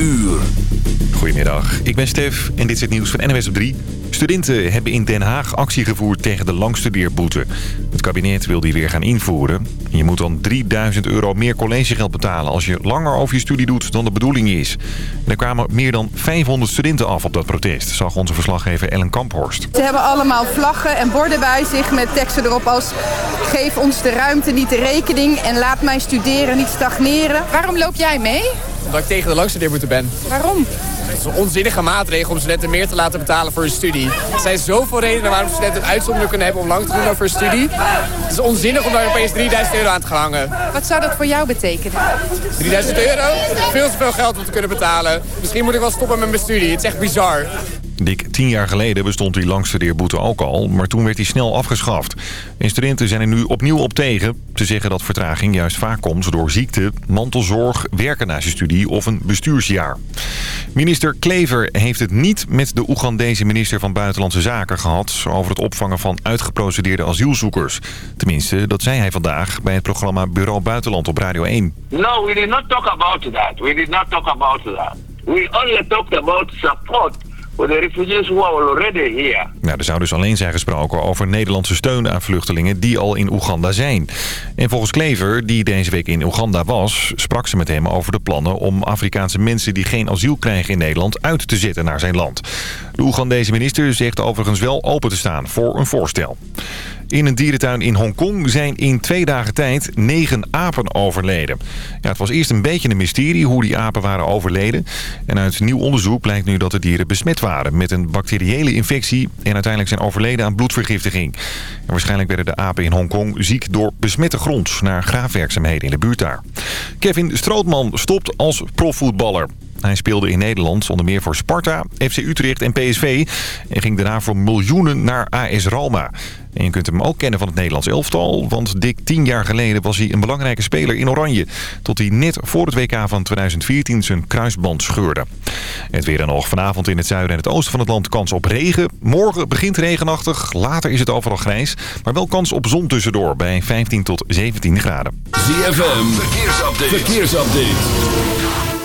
uur. Goedemiddag, ik ben Stef en dit is het nieuws van NWS op 3. Studenten hebben in Den Haag actie gevoerd tegen de langstudeerboete. Het kabinet wil die weer gaan invoeren. Je moet dan 3000 euro meer collegegeld betalen als je langer over je studie doet dan de bedoeling is. er kwamen meer dan 500 studenten af op dat protest, zag onze verslaggever Ellen Kamphorst. Ze hebben allemaal vlaggen en borden bij zich met teksten erop als... geef ons de ruimte, niet de rekening en laat mij studeren, niet stagneren. Waarom loop jij mee? Omdat ik tegen de langstudeerboete ben. Waarom? Het is een onzinnige maatregel om studenten meer te laten betalen voor hun studie. Er zijn zoveel redenen waarom studenten een uitzondering kunnen hebben om lang te doen over hun studie. Het is onzinnig om daar opeens 3000 euro aan te gaan hangen. Wat zou dat voor jou betekenen? 3000 euro? Veel te veel geld om te kunnen betalen. Misschien moet ik wel stoppen met mijn studie. Het is echt bizar. Dik tien jaar geleden bestond die langstudeerboete ook al, maar toen werd die snel afgeschaft. En studenten zijn er nu opnieuw op tegen. Ze zeggen dat vertraging juist vaak komt door ziekte, mantelzorg, werken naast je studie of een bestuursjaar. Minister Klever heeft het niet met de Oegandese minister van Buitenlandse Zaken gehad... over het opvangen van uitgeprocedeerde asielzoekers. Tenminste, dat zei hij vandaag bij het programma Bureau Buitenland op Radio 1. No, we did not talk about that. We did not talk about that. We only talked about support the refugees who. Nou, er zou dus alleen zijn gesproken over Nederlandse steun aan vluchtelingen die al in Oeganda zijn. En volgens Klever, die deze week in Oeganda was, sprak ze met hem over de plannen om Afrikaanse mensen die geen asiel krijgen in Nederland uit te zetten naar zijn land. De Oegandese minister zegt overigens wel open te staan voor een voorstel. In een dierentuin in Hongkong zijn in twee dagen tijd negen apen overleden. Ja, het was eerst een beetje een mysterie hoe die apen waren overleden. En uit nieuw onderzoek blijkt nu dat de dieren besmet waren met een bacteriële infectie... en uiteindelijk zijn overleden aan bloedvergiftiging. En waarschijnlijk werden de apen in Hongkong ziek door besmette grond... naar graafwerkzaamheden in de buurt daar. Kevin Strootman stopt als profvoetballer. Hij speelde in Nederland onder meer voor Sparta, FC Utrecht en PSV... en ging daarna voor miljoenen naar AS Roma. En je kunt hem ook kennen van het Nederlands elftal... want dik tien jaar geleden was hij een belangrijke speler in Oranje... tot hij net voor het WK van 2014 zijn kruisband scheurde. Het weer dan nog vanavond in het zuiden en het oosten van het land kans op regen. Morgen begint regenachtig, later is het overal grijs... maar wel kans op zon tussendoor bij 15 tot 17 graden. ZFM, verkeersupdate. verkeersupdate.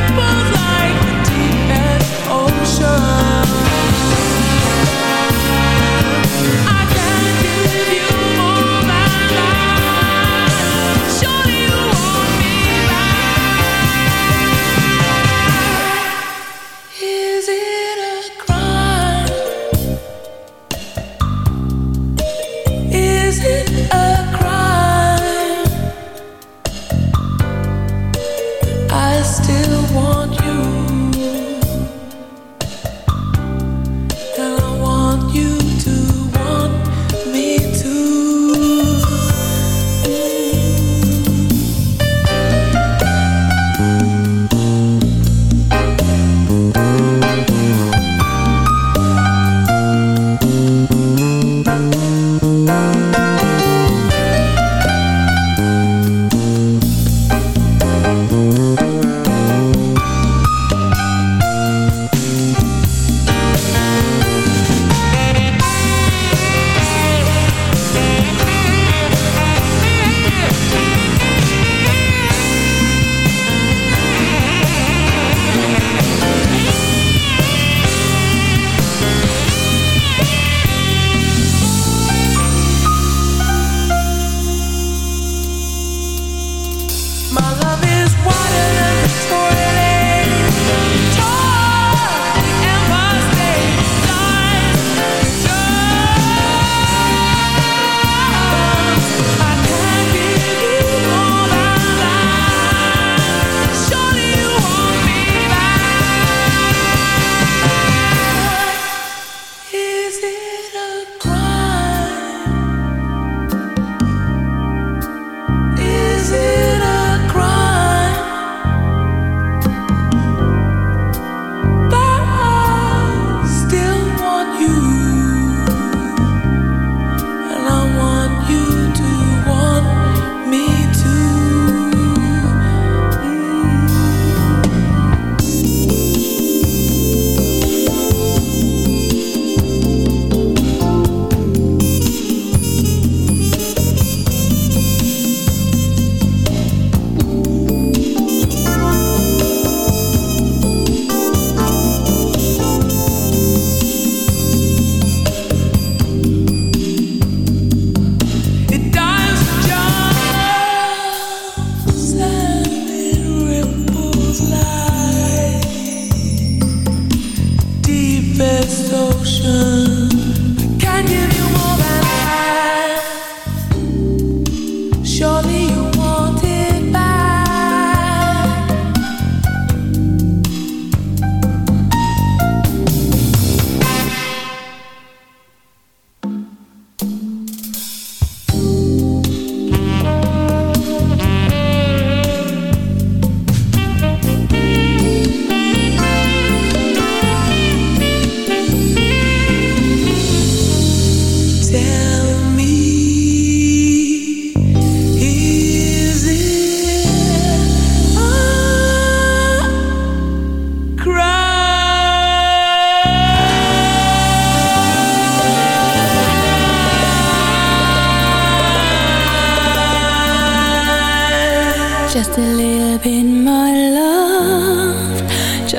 simple.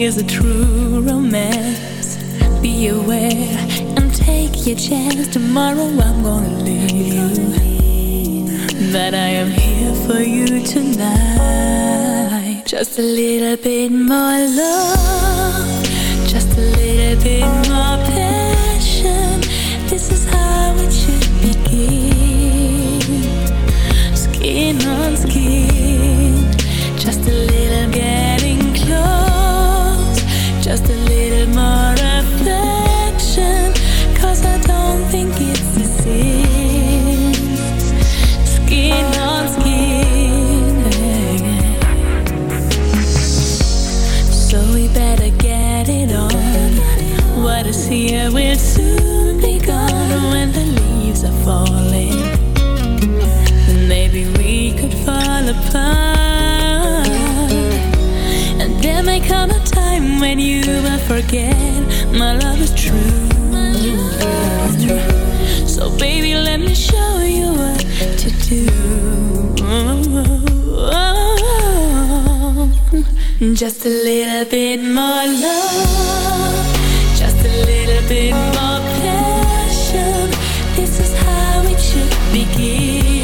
Here's a true romance. Be aware and take your chance. Tomorrow I'm gonna leave. That I am here for you tonight. Just a little bit more love. Just a little bit more passion. This is how it should begin. Skin on skin. Just a little close. Just a little more affection. Cause I don't think it's the same. Skin on skin. So we better get it on. What is here will soon be gone when the leaves are falling. Maybe we could fall apart. Will forget my love is true. So baby, let me show you what to do. Just a little bit more love, just a little bit more passion. This is how it should begin.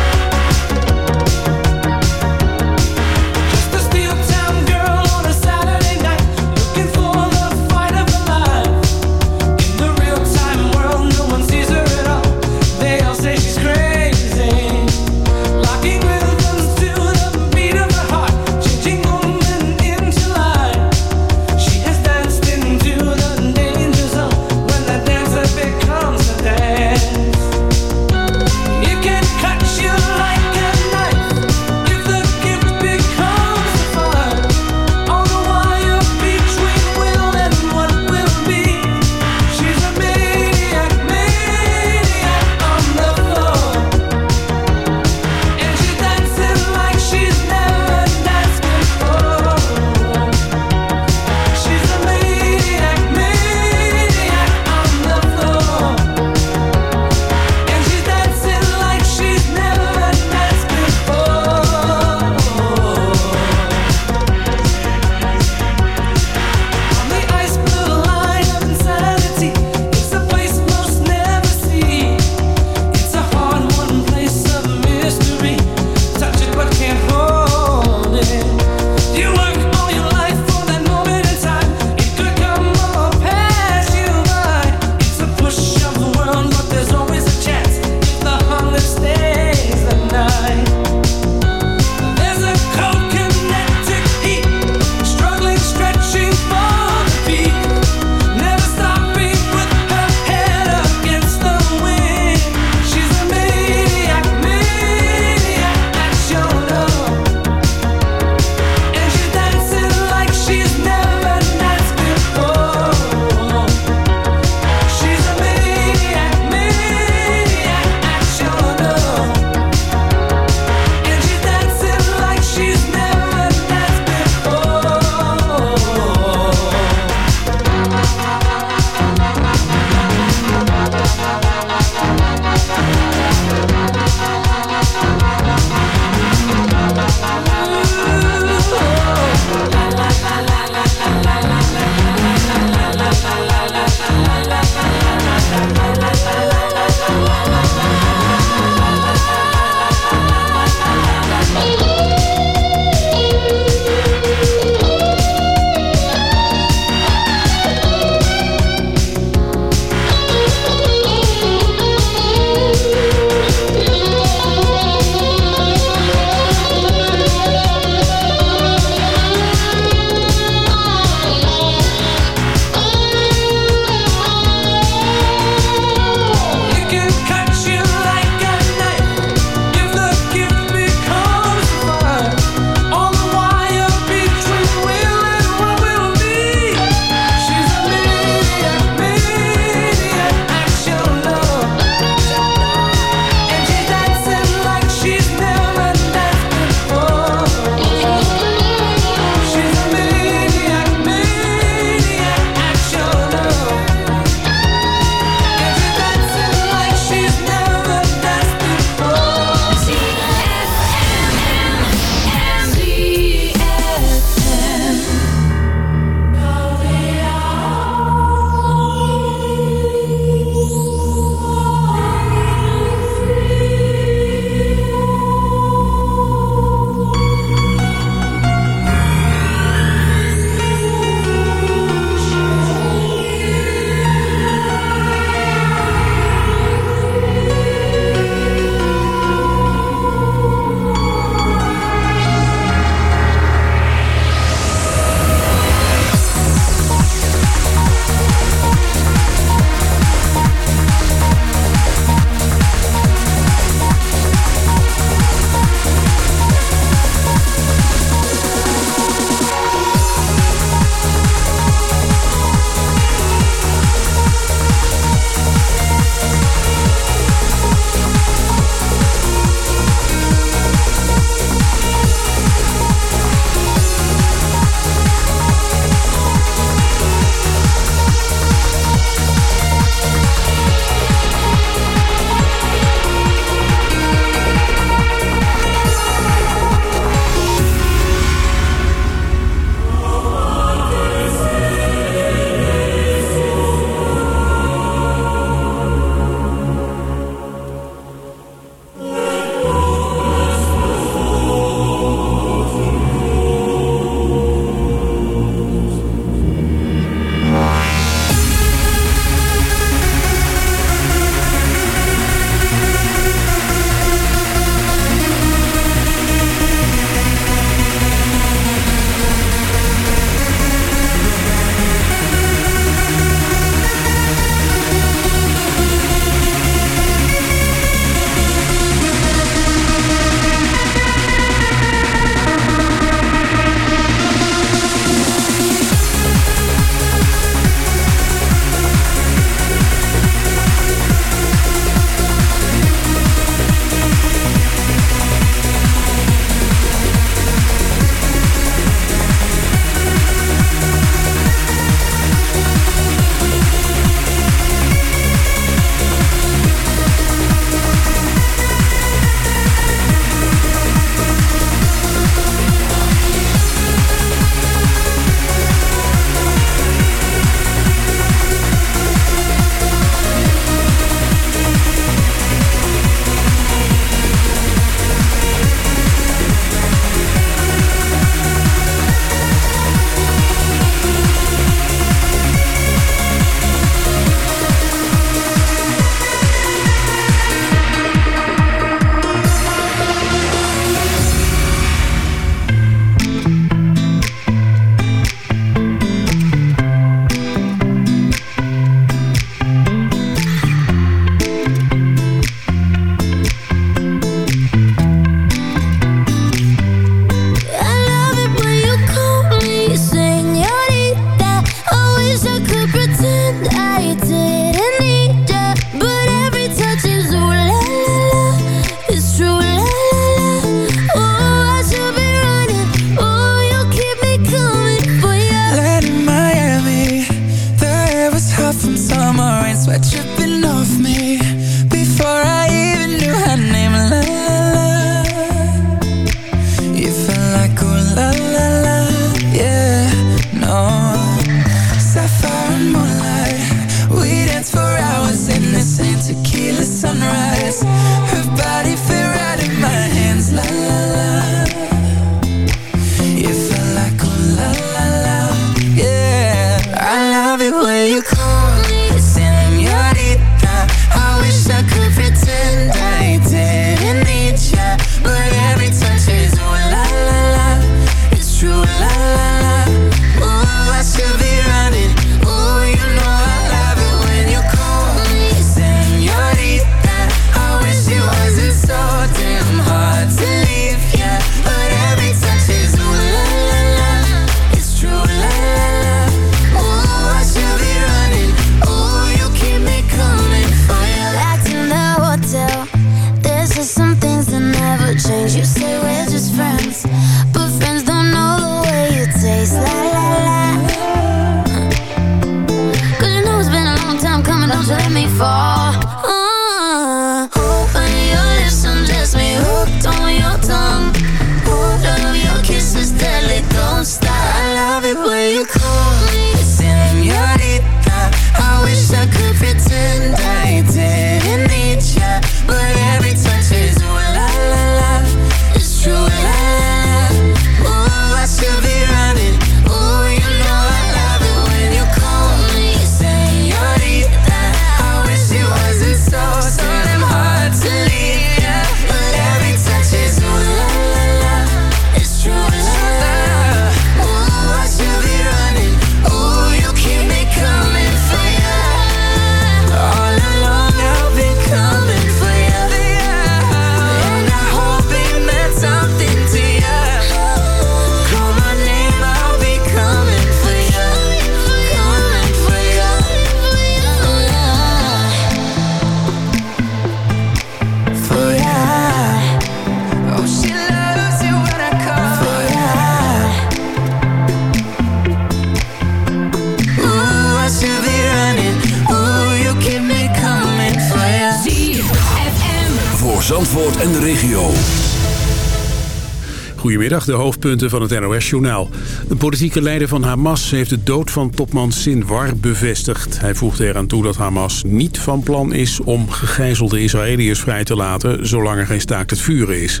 De hoofdpunten van het NOS-journaal. De politieke leider van Hamas heeft de dood van topman Sinwar bevestigd. Hij voegde eraan toe dat Hamas niet van plan is om gegijzelde Israëliërs vrij te laten... zolang er geen staakt het vuren is.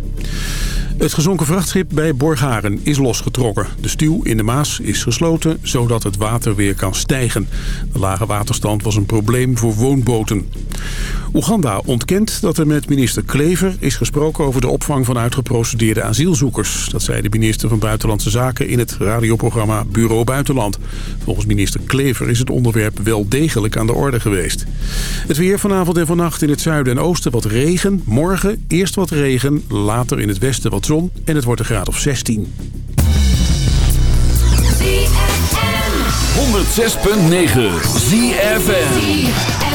Het gezonken vrachtschip bij Borgharen is losgetrokken. De stuw in de Maas is gesloten, zodat het water weer kan stijgen. De lage waterstand was een probleem voor woonboten. Oeganda ontkent dat er met minister Klever is gesproken over de opvang van uitgeprocedeerde asielzoekers. Dat zei de minister van Buitenlandse Zaken in het radioprogramma Bureau Buitenland. Volgens minister Klever is het onderwerp wel degelijk aan de orde geweest. Het weer vanavond en vannacht in het zuiden en oosten wat regen. Morgen eerst wat regen, later in het westen wat zon en het wordt een graad of 16. 106.9 ZFM.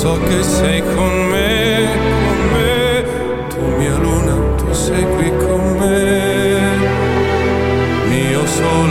so che sei con me, con me, tu mia luna, tu sei qui con me, mio sole.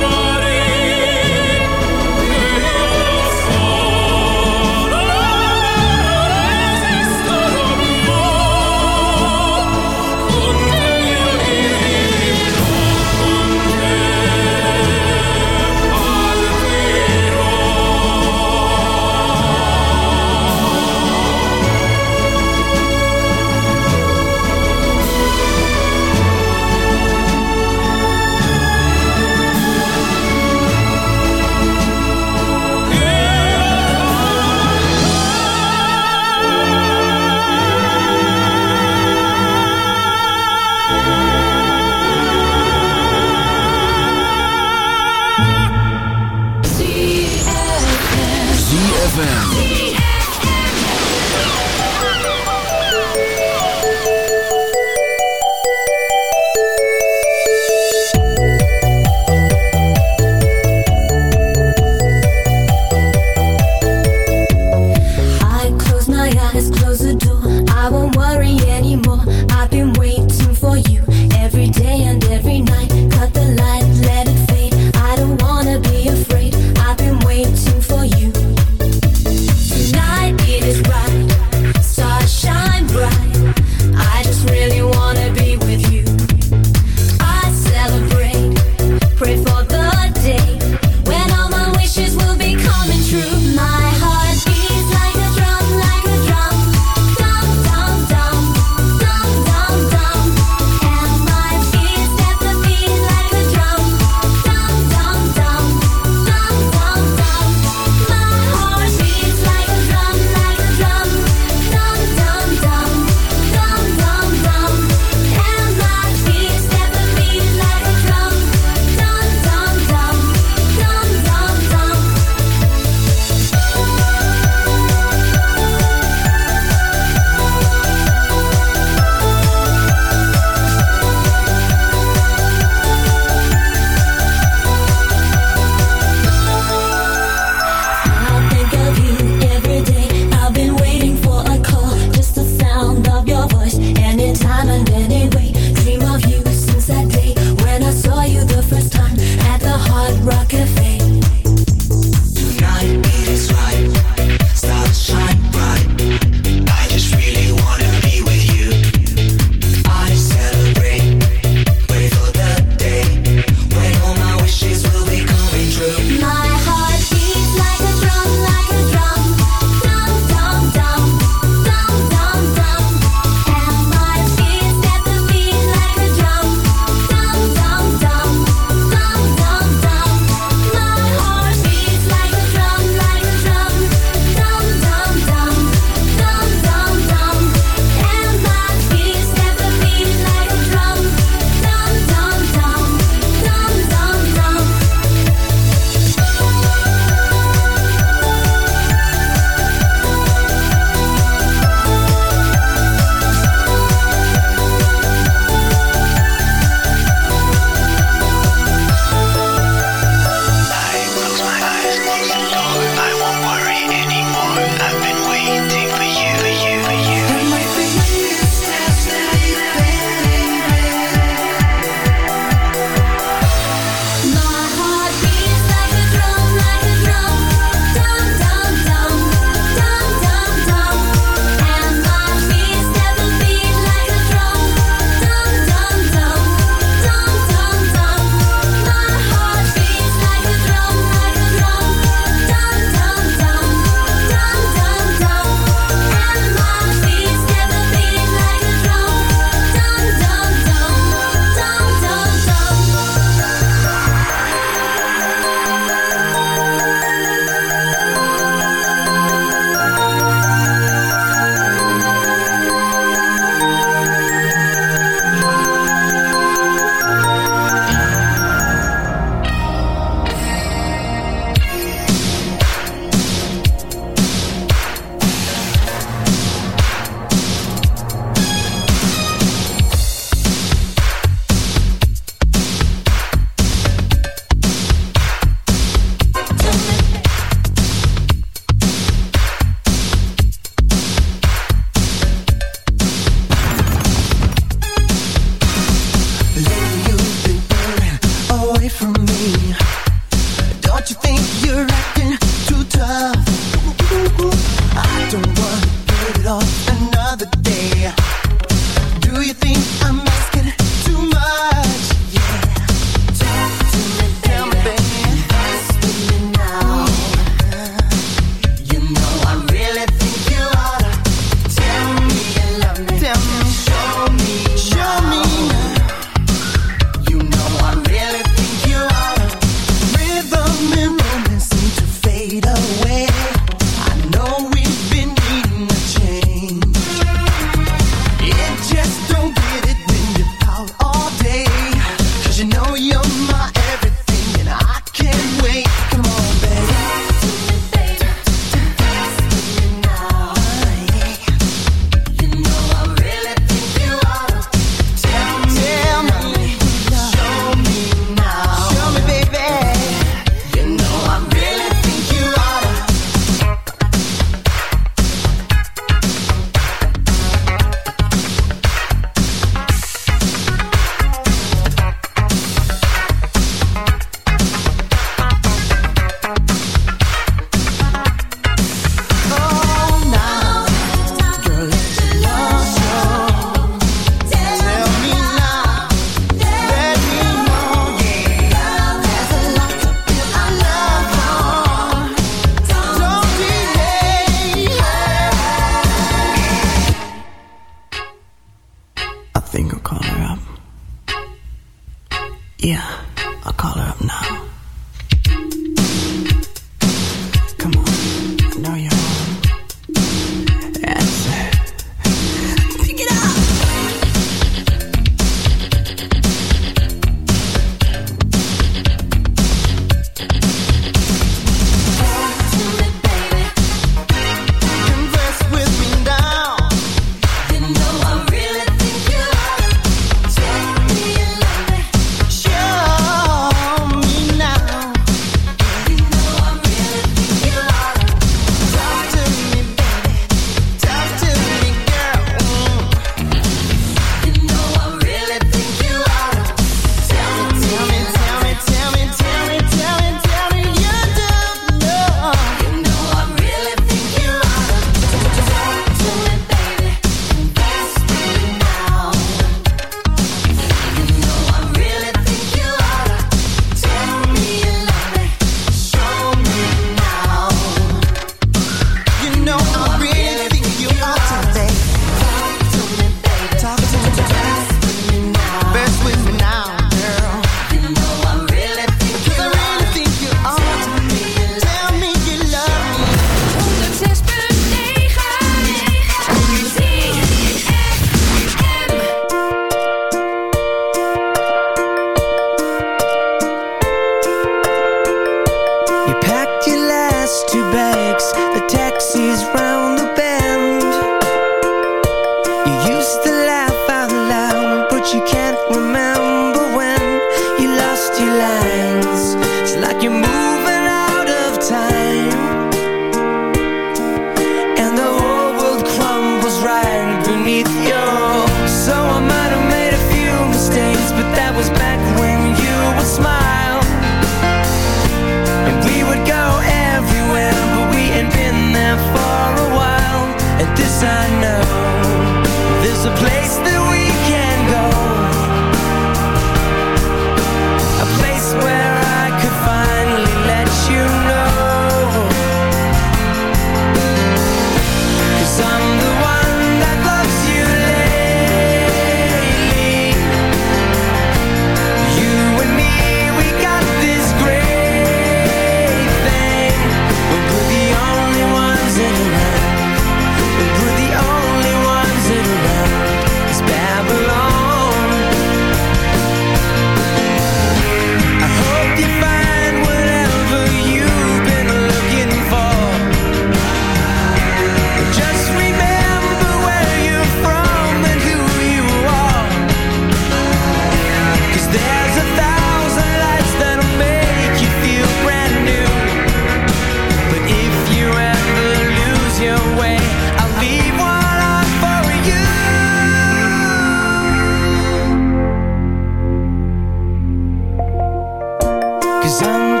present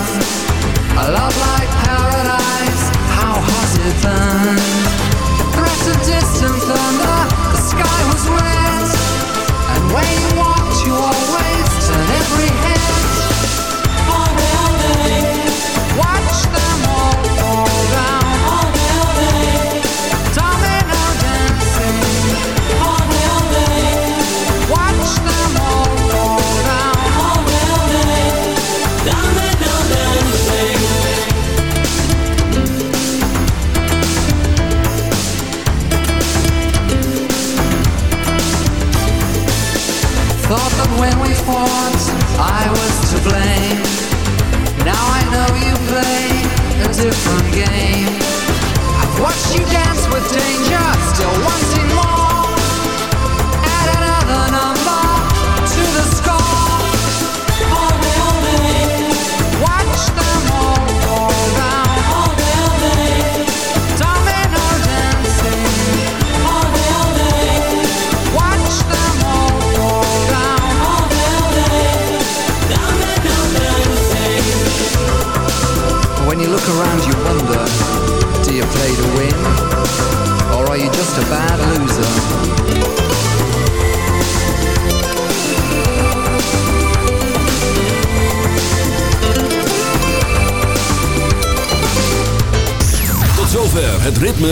love